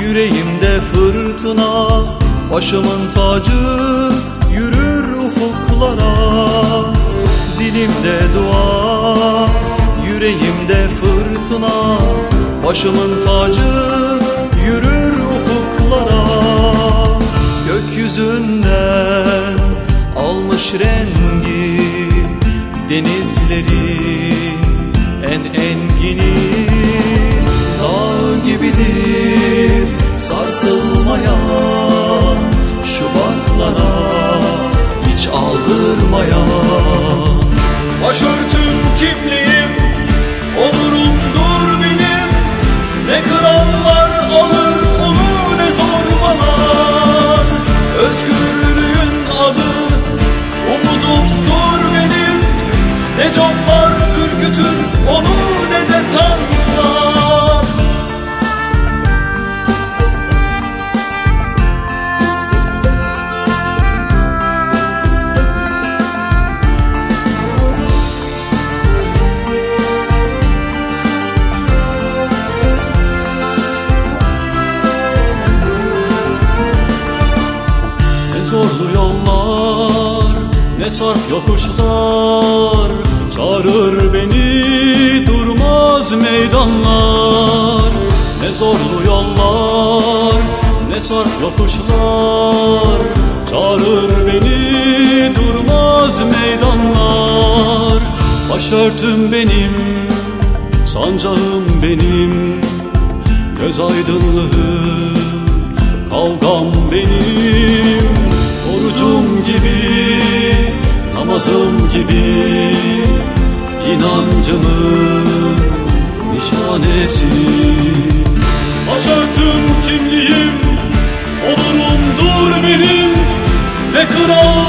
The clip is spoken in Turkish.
Yüreğimde fırtına. Başımın tacı Yürür ufuklara. Dilimde dua Yüreğimde fırtına. Başımın tacı Yürür ufuklara. Gökyüzünden Almış rengi Denizlerin En engini Dağ gibidir Sarsılmayan Şubatlara Hiç aldırmayan Başörtüm kimliğim Onurumdur benim. Ne krallar alır onu ne zorbalar. Özgürlüğün adı Umudumdur benim. Ne coplar ürkütür onu ne sarp yokuşlar Çağırır beni durmaz meydanlar. Ne zorlu yollar, ne sarp yokuşlar Çağırır beni durmaz meydanlar. Başörtüm benim, sancağım benim Göz aydınlığı Kavgam benim. Orucum gibi yılmazım gibi inancımın nişanesi. Başörtüm kimliğim, onurum dur benim. Ne kral